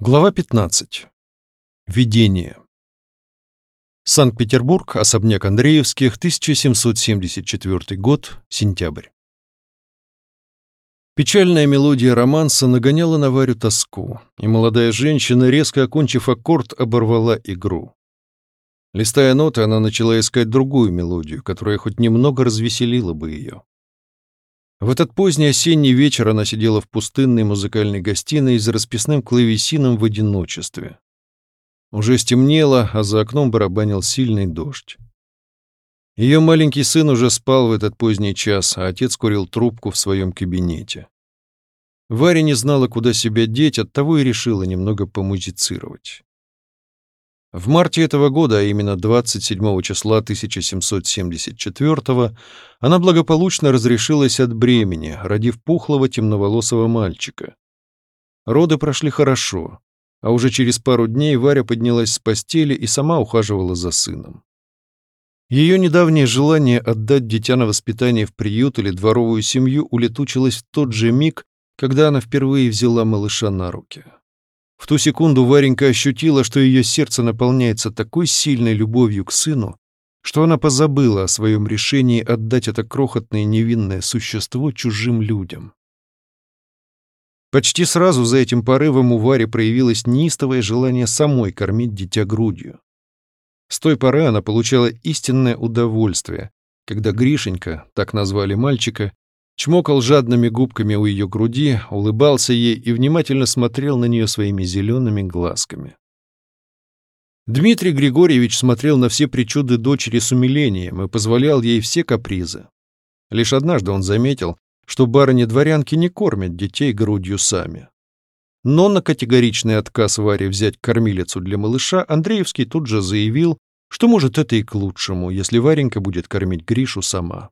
Глава 15. Видение. Санкт-Петербург, особняк Андреевских, 1774 год, сентябрь. Печальная мелодия романса нагоняла на Варю тоску, и молодая женщина, резко окончив аккорд, оборвала игру. Листая ноты, она начала искать другую мелодию, которая хоть немного развеселила бы ее. В этот поздний осенний вечер она сидела в пустынной музыкальной гостиной за расписным клавесином в одиночестве. Уже стемнело, а за окном барабанил сильный дождь. Ее маленький сын уже спал в этот поздний час, а отец курил трубку в своем кабинете. Варя не знала, куда себя деть, оттого и решила немного помузицировать. В марте этого года, а именно 27 числа 1774 она благополучно разрешилась от бремени, родив пухлого темноволосого мальчика. Роды прошли хорошо, а уже через пару дней Варя поднялась с постели и сама ухаживала за сыном. Ее недавнее желание отдать дитя на воспитание в приют или дворовую семью улетучилось в тот же миг, когда она впервые взяла малыша на руки. В ту секунду Варенька ощутила, что ее сердце наполняется такой сильной любовью к сыну, что она позабыла о своем решении отдать это крохотное невинное существо чужим людям. Почти сразу за этим порывом у Вари проявилось неистовое желание самой кормить дитя грудью. С той поры она получала истинное удовольствие, когда Гришенька, так назвали мальчика, чмокал жадными губками у ее груди, улыбался ей и внимательно смотрел на нее своими зелеными глазками. Дмитрий Григорьевич смотрел на все причуды дочери с умилением и позволял ей все капризы. Лишь однажды он заметил, что барыни-дворянки не кормят детей грудью сами. Но на категоричный отказ Варе взять кормилицу для малыша Андреевский тут же заявил, что, может, это и к лучшему, если Варенька будет кормить Гришу сама.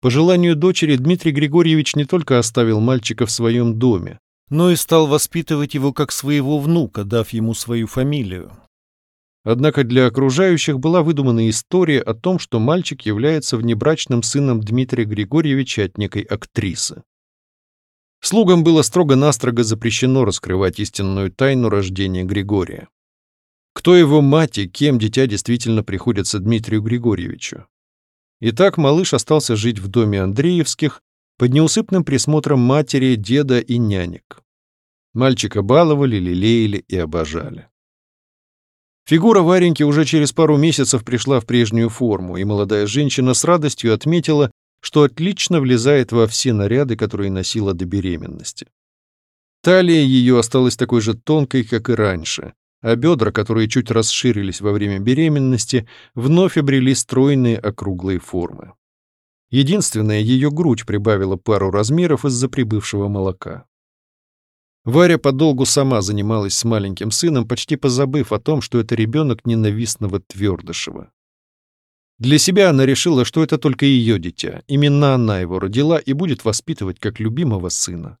По желанию дочери Дмитрий Григорьевич не только оставил мальчика в своем доме, но и стал воспитывать его как своего внука, дав ему свою фамилию. Однако для окружающих была выдумана история о том, что мальчик является внебрачным сыном Дмитрия Григорьевича от некой актрисы. Слугам было строго-настрого запрещено раскрывать истинную тайну рождения Григория. Кто его мать и кем дитя действительно приходится Дмитрию Григорьевичу? Итак, малыш остался жить в доме Андреевских под неусыпным присмотром матери, деда и нянек. Мальчика баловали, лелеяли и обожали. Фигура Вареньки уже через пару месяцев пришла в прежнюю форму, и молодая женщина с радостью отметила, что отлично влезает во все наряды, которые носила до беременности. Талия ее осталась такой же тонкой, как и раньше, а бедра, которые чуть расширились во время беременности, вновь обрели стройные округлые формы. Единственное, ее грудь прибавила пару размеров из-за прибывшего молока. Варя подолгу сама занималась с маленьким сыном, почти позабыв о том, что это ребенок ненавистного Твердышева. Для себя она решила, что это только ее дитя, именно она его родила и будет воспитывать как любимого сына.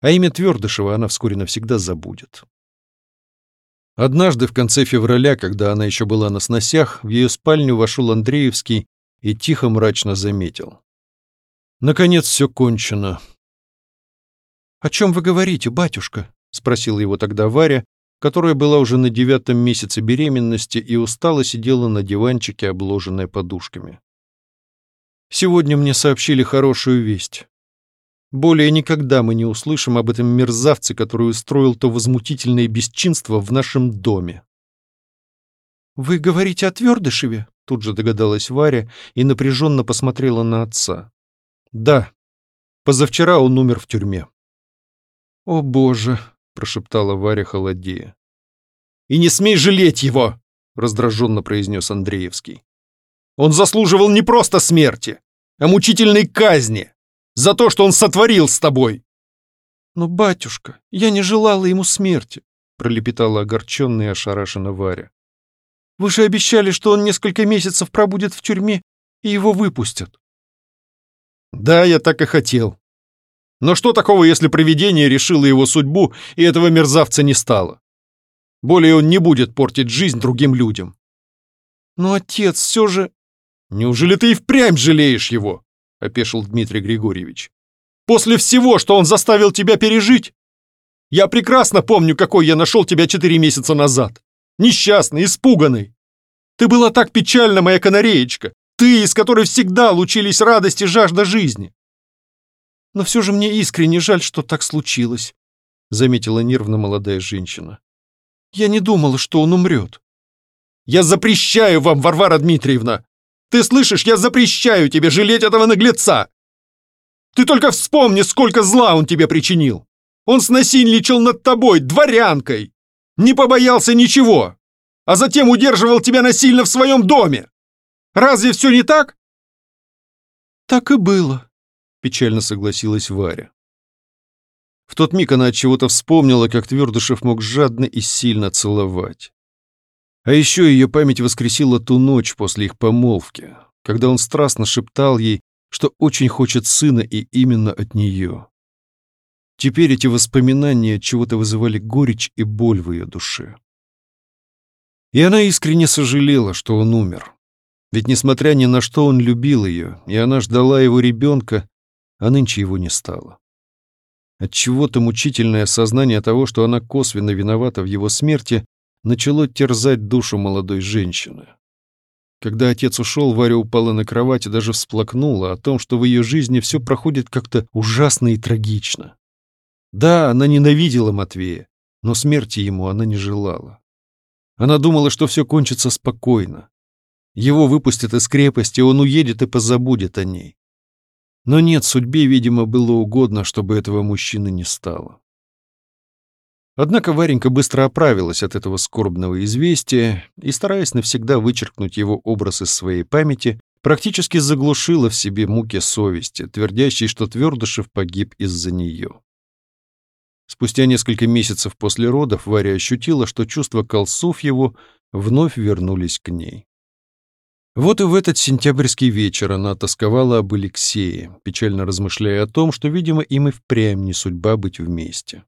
А имя Твердышева она вскоре навсегда забудет. Однажды в конце февраля, когда она еще была на сносях, в ее спальню вошел Андреевский и тихо мрачно заметил. «Наконец все кончено». «О чем вы говорите, батюшка?» — спросила его тогда Варя, которая была уже на девятом месяце беременности и устало сидела на диванчике, обложенная подушками. «Сегодня мне сообщили хорошую весть. Более никогда мы не услышим об этом мерзавце, который устроил то возмутительное бесчинство в нашем доме. «Вы говорите о Твердышеве?» — тут же догадалась Варя и напряженно посмотрела на отца. «Да. Позавчера он умер в тюрьме». «О, Боже!» — прошептала Варя холодея. «И не смей жалеть его!» — раздраженно произнес Андреевский. «Он заслуживал не просто смерти, а мучительной казни!» За то, что он сотворил с тобой!» «Но, батюшка, я не желала ему смерти», — пролепетала огорченная и ошарашена Варя. «Вы же обещали, что он несколько месяцев пробудет в тюрьме, и его выпустят». «Да, я так и хотел. Но что такого, если провидение решило его судьбу, и этого мерзавца не стало? Более он не будет портить жизнь другим людям». «Но отец все же...» «Неужели ты и впрямь жалеешь его?» — опешил Дмитрий Григорьевич. «После всего, что он заставил тебя пережить?» Я прекрасно помню, какой я нашел тебя четыре месяца назад. Несчастный, испуганный. Ты была так печальна, моя канареечка. Ты, из которой всегда лучились радость и жажда жизни. Но все же мне искренне жаль, что так случилось, заметила нервно молодая женщина. Я не думала, что он умрет. Я запрещаю вам, Варвара Дмитриевна! Ты слышишь, я запрещаю тебе жалеть этого наглеца! Ты только вспомни, сколько зла он тебе причинил! Он снасильничал над тобой, дворянкой! Не побоялся ничего! А затем удерживал тебя насильно в своем доме! Разве все не так?» «Так и было», — печально согласилась Варя. В тот миг она от чего-то вспомнила, как Твердышев мог жадно и сильно целовать. А еще ее память воскресила ту ночь после их помолвки, когда он страстно шептал ей, что очень хочет сына и именно от нее. Теперь эти воспоминания чего-то вызывали горечь и боль в ее душе. И она искренне сожалела, что он умер. Ведь, несмотря ни на что, он любил ее, и она ждала его ребенка, а нынче его не стало. Отчего-то мучительное осознание того, что она косвенно виновата в его смерти, начало терзать душу молодой женщины. Когда отец ушел, Варя упала на кровать и даже всплакнула о том, что в ее жизни все проходит как-то ужасно и трагично. Да, она ненавидела Матвея, но смерти ему она не желала. Она думала, что все кончится спокойно. Его выпустят из крепости, он уедет и позабудет о ней. Но нет, судьбе, видимо, было угодно, чтобы этого мужчины не стало. Однако Варенька быстро оправилась от этого скорбного известия и, стараясь навсегда вычеркнуть его образ из своей памяти, практически заглушила в себе муки совести, твердящей, что Твердышев погиб из-за нее. Спустя несколько месяцев после родов Варя ощутила, что чувства колсов его вновь вернулись к ней. Вот и в этот сентябрьский вечер она тосковала об Алексее, печально размышляя о том, что, видимо, им и впрямь не судьба быть вместе.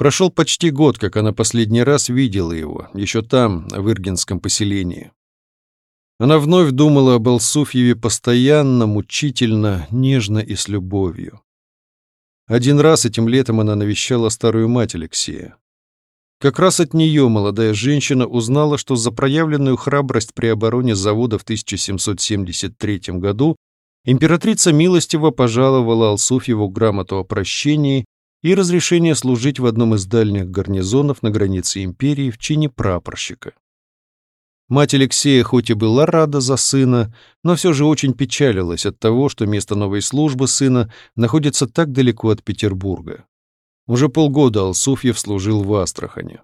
Прошел почти год, как она последний раз видела его, еще там, в Иргинском поселении. Она вновь думала об Алсуфьеве постоянно, мучительно, нежно и с любовью. Один раз этим летом она навещала старую мать Алексея. Как раз от нее молодая женщина узнала, что за проявленную храбрость при обороне завода в 1773 году императрица милостиво пожаловала Алсуфьеву грамоту о прощении и разрешение служить в одном из дальних гарнизонов на границе империи в чине прапорщика. Мать Алексея хоть и была рада за сына, но все же очень печалилась от того, что место новой службы сына находится так далеко от Петербурга. Уже полгода Алсуфьев служил в Астрахане.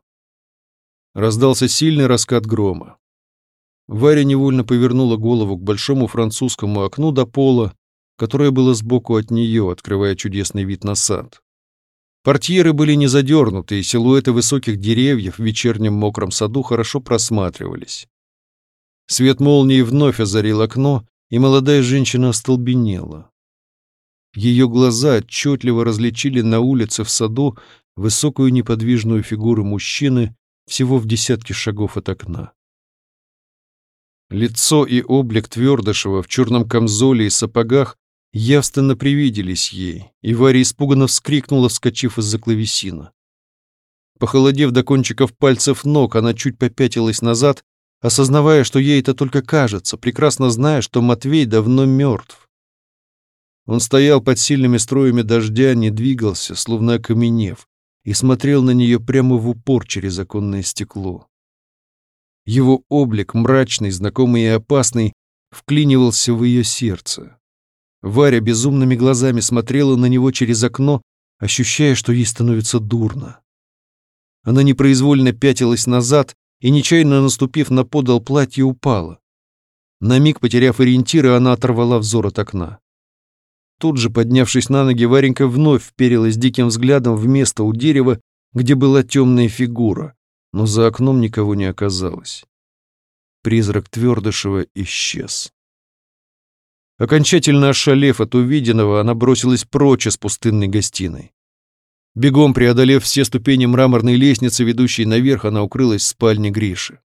Раздался сильный раскат грома. Варя невольно повернула голову к большому французскому окну до пола, которое было сбоку от нее, открывая чудесный вид на сад. Портьеры были не задернуты, и силуэты высоких деревьев в вечернем мокром саду хорошо просматривались. Свет молнии вновь озарил окно, и молодая женщина остолбенела. Ее глаза отчетливо различили на улице в саду высокую неподвижную фигуру мужчины всего в десятке шагов от окна. Лицо и облик Твердышева в черном камзоле и сапогах явственно привиделись ей, и Варя испуганно вскрикнула, вскочив из-за клавесина. Похолодев до кончиков пальцев ног, она чуть попятилась назад, осознавая, что ей это только кажется, прекрасно зная, что Матвей давно мертв. Он стоял под сильными струями дождя, не двигался, словно окаменев, и смотрел на нее прямо в упор через оконное стекло. Его облик, мрачный, знакомый и опасный, вклинивался в ее сердце. Варя безумными глазами смотрела на него через окно, ощущая, что ей становится дурно. Она непроизвольно пятилась назад и, нечаянно наступив на подол платья, упала. На миг, потеряв ориентиры, она оторвала взор от окна. Тут же, поднявшись на ноги, Варенька вновь вперилась диким взглядом в место у дерева, где была темная фигура, но за окном никого не оказалось. Призрак Твердышева исчез. Окончательно ошалев от увиденного, она бросилась прочь из пустынной гостиной. Бегом преодолев все ступени мраморной лестницы, ведущей наверх, она укрылась в спальне Гриши.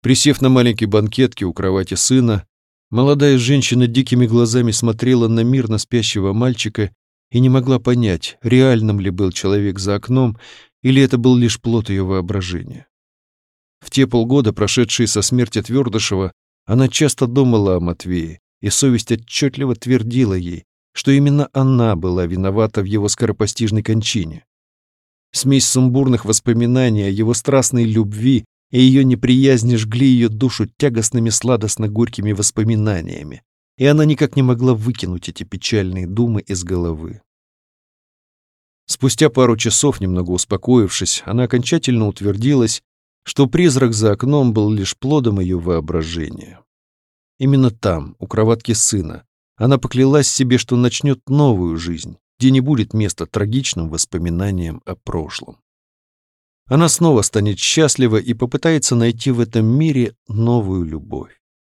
Присев на маленькой банкетке у кровати сына, молодая женщина дикими глазами смотрела на мирно спящего мальчика и не могла понять, реальным ли был человек за окном, или это был лишь плод ее воображения. В те полгода, прошедшие со смерти Твердышева, она часто думала о Матвее, и совесть отчетливо твердила ей, что именно она была виновата в его скоропостижной кончине. Смесь сумбурных воспоминаний о его страстной любви и ее неприязни жгли ее душу тягостными сладостно-горькими воспоминаниями, и она никак не могла выкинуть эти печальные думы из головы. Спустя пару часов, немного успокоившись, она окончательно утвердилась, что призрак за окном был лишь плодом ее воображения. Именно там, у кроватки сына, она поклялась себе, что начнет новую жизнь, где не будет места трагичным воспоминаниям о прошлом. Она снова станет счастлива и попытается найти в этом мире новую любовь.